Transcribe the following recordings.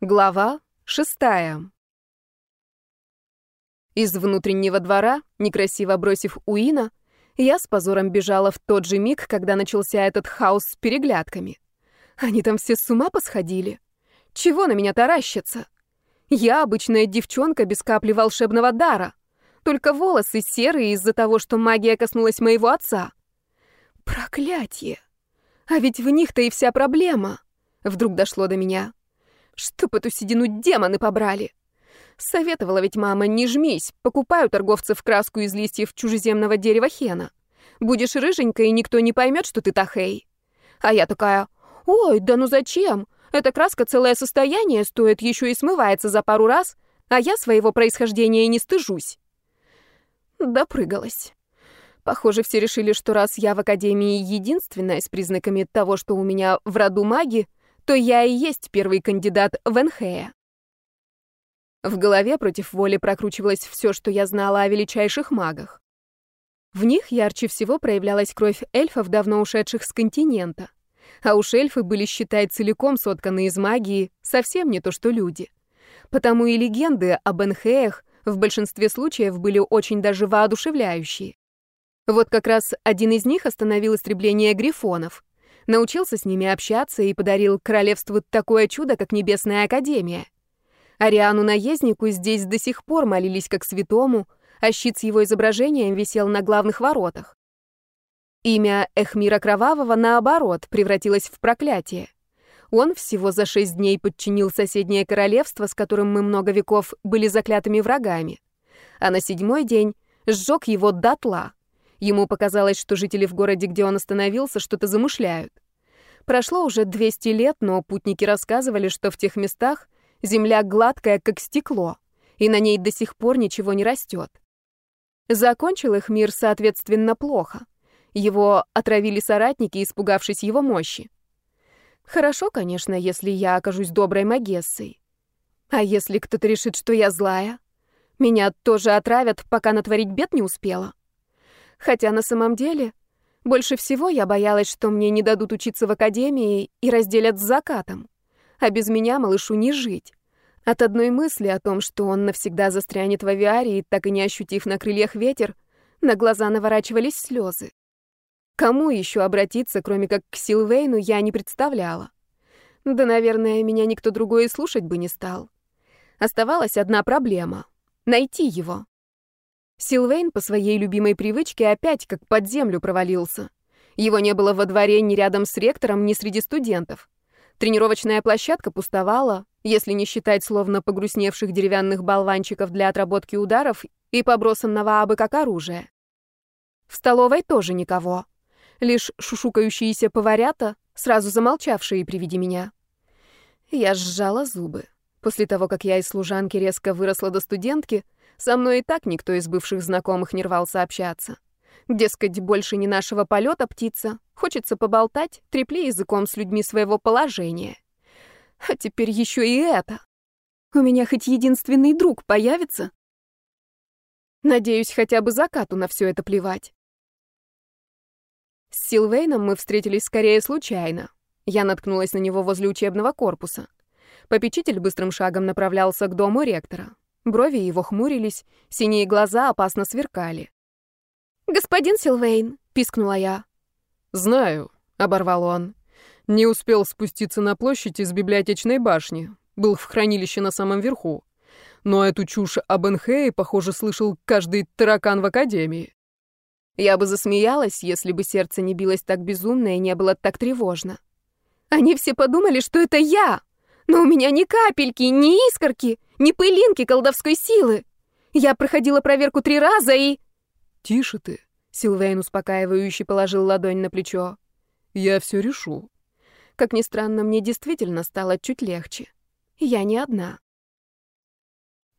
Глава шестая. Из внутреннего двора, некрасиво бросив Уина, я с позором бежала в тот же миг, когда начался этот хаос с переглядками. Они там все с ума посходили. Чего на меня таращатся? Я обычная девчонка без капли волшебного дара. Только волосы серые из-за того, что магия коснулась моего отца. Проклятие! А ведь в них-то и вся проблема. Вдруг дошло до меня. Чтоб эту седину демоны побрали. Советовала ведь мама, не жмись, покупаю торговцев краску из листьев чужеземного дерева хена. Будешь рыженькой, и никто не поймет, что ты тахей. А я такая, ой, да ну зачем? Эта краска целое состояние стоит, еще и смывается за пару раз, а я своего происхождения не стыжусь. Допрыгалась. Похоже, все решили, что раз я в Академии единственная с признаками того, что у меня в роду маги, то я и есть первый кандидат в Энхея. В голове против воли прокручивалось все, что я знала о величайших магах. В них ярче всего проявлялась кровь эльфов, давно ушедших с континента. А уж эльфы были, считай, целиком сотканы из магии, совсем не то, что люди. Потому и легенды об Энхеях в большинстве случаев были очень даже воодушевляющие. Вот как раз один из них остановил истребление грифонов научился с ними общаться и подарил королевству такое чудо, как Небесная Академия. Ариану-наезднику здесь до сих пор молились как святому, а щит с его изображением висел на главных воротах. Имя Эхмира Кровавого, наоборот, превратилось в проклятие. Он всего за шесть дней подчинил соседнее королевство, с которым мы много веков были заклятыми врагами. А на седьмой день сжег его дотла. Ему показалось, что жители в городе, где он остановился, что-то замышляют. Прошло уже 200 лет, но путники рассказывали, что в тех местах земля гладкая, как стекло, и на ней до сих пор ничего не растет. Закончил их мир, соответственно, плохо. Его отравили соратники, испугавшись его мощи. Хорошо, конечно, если я окажусь доброй магессой. А если кто-то решит, что я злая? Меня тоже отравят, пока натворить бед не успела. Хотя на самом деле больше всего я боялась, что мне не дадут учиться в академии и разделят с закатом. А без меня малышу не жить. От одной мысли о том, что он навсегда застрянет в авиарии, так и не ощутив на крыльях ветер, на глаза наворачивались слезы. Кому еще обратиться, кроме как к Силвейну, я не представляла. Да, наверное, меня никто другой и слушать бы не стал. Оставалась одна проблема — найти его. Силвейн по своей любимой привычке опять как под землю провалился. Его не было во дворе ни рядом с ректором, ни среди студентов. Тренировочная площадка пустовала, если не считать словно погрустневших деревянных болванчиков для отработки ударов и побросанного абы как оружия. В столовой тоже никого. Лишь шушукающиеся поварята, сразу замолчавшие при виде меня. Я сжала зубы. После того, как я из служанки резко выросла до студентки, со мной и так никто из бывших знакомых не рвался общаться. Дескать, больше не нашего полета птица. Хочется поболтать, трепли языком с людьми своего положения. А теперь еще и это. У меня хоть единственный друг появится. Надеюсь, хотя бы закату на все это плевать. С Силвейном мы встретились скорее случайно. Я наткнулась на него возле учебного корпуса. Попечитель быстрым шагом направлялся к дому ректора. Брови его хмурились, синие глаза опасно сверкали. «Господин Силвейн!» — пискнула я. «Знаю», — оборвал он. «Не успел спуститься на площадь из библиотечной башни. Был в хранилище на самом верху. Но эту чушь об Энхее, похоже, слышал каждый таракан в академии». Я бы засмеялась, если бы сердце не билось так безумно и не было так тревожно. Они все подумали, что это я, но у меня ни капельки, ни искорки, ни пылинки колдовской силы. Я проходила проверку три раза и... Тише ты. Силвейн успокаивающе положил ладонь на плечо. Я все решу. Как ни странно, мне действительно стало чуть легче. Я не одна.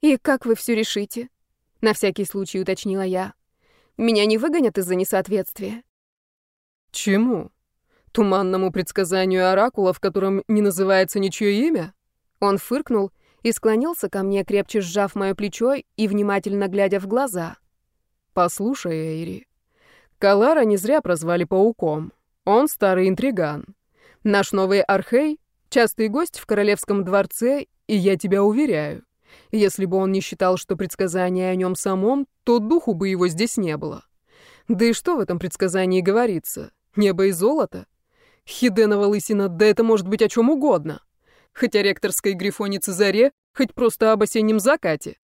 И как вы все решите? На всякий случай уточнила я. Меня не выгонят из-за несоответствия. Чему? Туманному предсказанию оракула, в котором не называется ничье имя? Он фыркнул и склонился ко мне, крепче сжав мое плечо и внимательно глядя в глаза. «Послушай, Эйри, Калара не зря прозвали пауком. Он старый интриган. Наш новый Архей — частый гость в королевском дворце и я тебя уверяю, если бы он не считал, что предсказание о нем самом, то духу бы его здесь не было. Да и что в этом предсказании говорится? Небо и золото? Хиденова лысина, да это может быть о чем угодно. Хоть о ректорской грифонице заре, хоть просто об осеннем закате.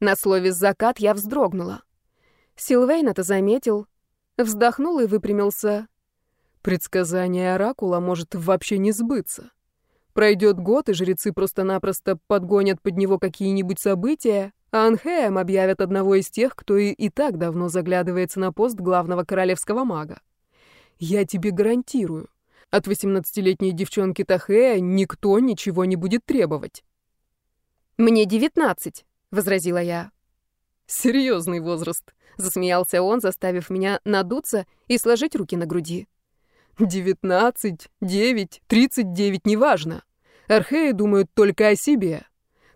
На слове «закат» я вздрогнула. Силвейн это заметил, вздохнул и выпрямился. Предсказание Оракула может вообще не сбыться. Пройдет год, и жрецы просто-напросто подгонят под него какие-нибудь события, а Анхеем объявят одного из тех, кто и, и так давно заглядывается на пост главного королевского мага. Я тебе гарантирую, от 18-летней девчонки Тахея никто ничего не будет требовать. «Мне девятнадцать», — возразила я. «Серьезный возраст», — засмеялся он, заставив меня надуться и сложить руки на груди. «Девятнадцать, девять, тридцать девять, неважно. Археи думают только о себе.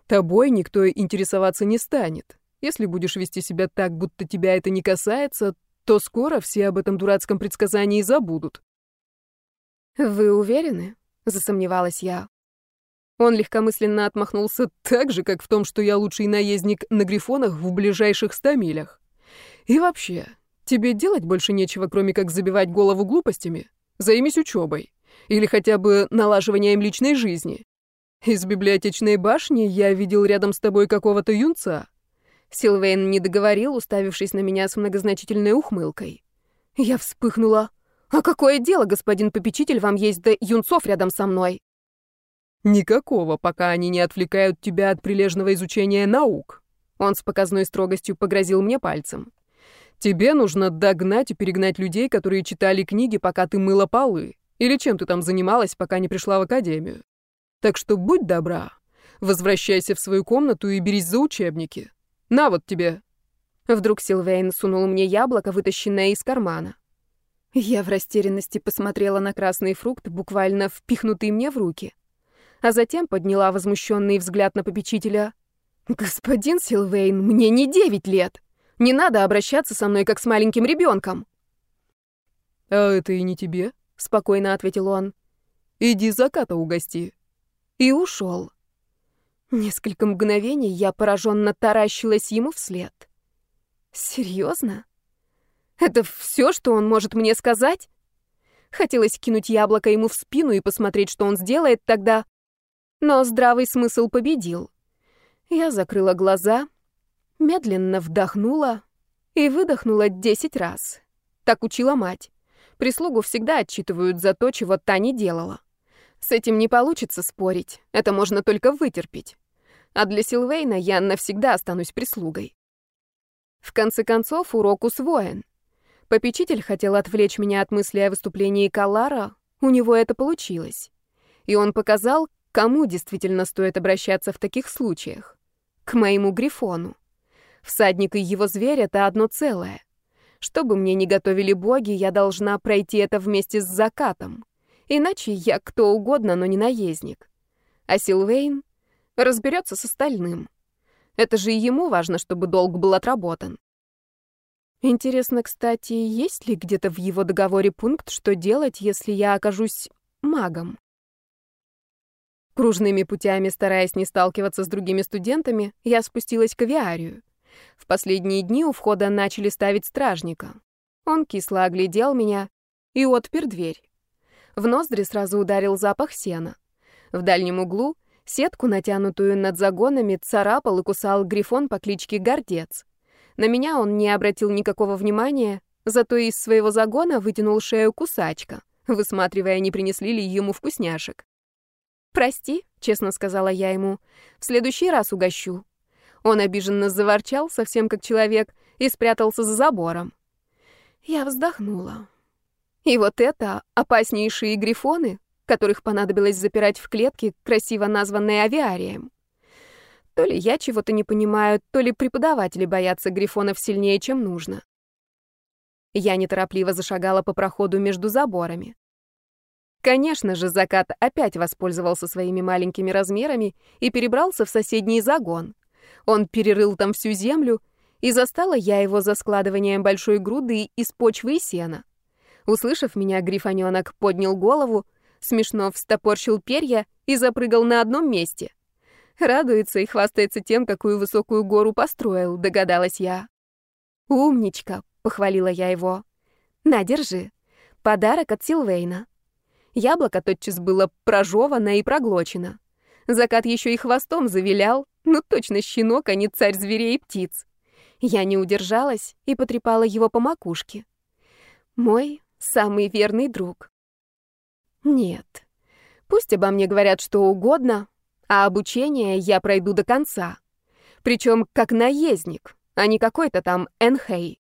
Тобой никто интересоваться не станет. Если будешь вести себя так, будто тебя это не касается, то скоро все об этом дурацком предсказании забудут. «Вы уверены?» — засомневалась я. Он легкомысленно отмахнулся так же, как в том, что я лучший наездник на грифонах в ближайших ста милях. «И вообще, тебе делать больше нечего, кроме как забивать голову глупостями? Займись учебой. Или хотя бы налаживанием личной жизни. Из библиотечной башни я видел рядом с тобой какого-то юнца». Силвейн не договорил, уставившись на меня с многозначительной ухмылкой. Я вспыхнула. «А какое дело, господин попечитель, вам есть до юнцов рядом со мной?» «Никакого, пока они не отвлекают тебя от прилежного изучения наук». Он с показной строгостью погрозил мне пальцем. «Тебе нужно догнать и перегнать людей, которые читали книги, пока ты мыла полы. Или чем ты там занималась, пока не пришла в академию. Так что будь добра, возвращайся в свою комнату и берись за учебники. На вот тебе». Вдруг Силвейн сунул мне яблоко, вытащенное из кармана. Я в растерянности посмотрела на красный фрукт, буквально впихнутый мне в руки. А затем подняла возмущенный взгляд на попечителя. «Господин Силвейн, мне не девять лет. Не надо обращаться со мной, как с маленьким ребенком». «А это и не тебе», — спокойно ответил он. «Иди заката угости». И ушел. Несколько мгновений я пораженно таращилась ему вслед. «Серьезно?» Это все, что он может мне сказать? Хотелось кинуть яблоко ему в спину и посмотреть, что он сделает тогда. Но здравый смысл победил. Я закрыла глаза, медленно вдохнула и выдохнула десять раз. Так учила мать. Прислугу всегда отчитывают за то, чего та не делала. С этим не получится спорить, это можно только вытерпеть. А для Силвейна я навсегда останусь прислугой. В конце концов, урок усвоен. Попечитель хотел отвлечь меня от мысли о выступлении Калара, у него это получилось. И он показал, кому действительно стоит обращаться в таких случаях. К моему Грифону. Всадник и его зверь — это одно целое. Что бы мне ни готовили боги, я должна пройти это вместе с закатом. Иначе я кто угодно, но не наездник. А Силвейн разберется с остальным. Это же и ему важно, чтобы долг был отработан. Интересно, кстати, есть ли где-то в его договоре пункт, что делать, если я окажусь магом? Кружными путями, стараясь не сталкиваться с другими студентами, я спустилась к авиарию. В последние дни у входа начали ставить стражника. Он кисло оглядел меня и отпер дверь. В ноздри сразу ударил запах сена. В дальнем углу сетку, натянутую над загонами, царапал и кусал грифон по кличке Гордец. На меня он не обратил никакого внимания, зато из своего загона вытянул шею кусачка, высматривая, не принесли ли ему вкусняшек. «Прости», — честно сказала я ему, — «в следующий раз угощу». Он обиженно заворчал, совсем как человек, и спрятался за забором. Я вздохнула. И вот это опаснейшие грифоны, которых понадобилось запирать в клетке, красиво названной авиарием. То ли я чего-то не понимаю, то ли преподаватели боятся грифонов сильнее, чем нужно. Я неторопливо зашагала по проходу между заборами. Конечно же, закат опять воспользовался своими маленькими размерами и перебрался в соседний загон. Он перерыл там всю землю, и застала я его за складыванием большой груды из почвы и сена. Услышав меня, грифонёнок поднял голову, смешно встопорщил перья и запрыгал на одном месте — Радуется и хвастается тем, какую высокую гору построил, догадалась я. «Умничка», — похвалила я его. «На, держи. Подарок от Силвейна». Яблоко тотчас было прожевано и проглочено. Закат еще и хвостом завилял, ну точно щенок, а не царь зверей и птиц. Я не удержалась и потрепала его по макушке. Мой самый верный друг. Нет, пусть обо мне говорят что угодно, а обучение я пройду до конца. Причем как наездник, а не какой-то там Энхей.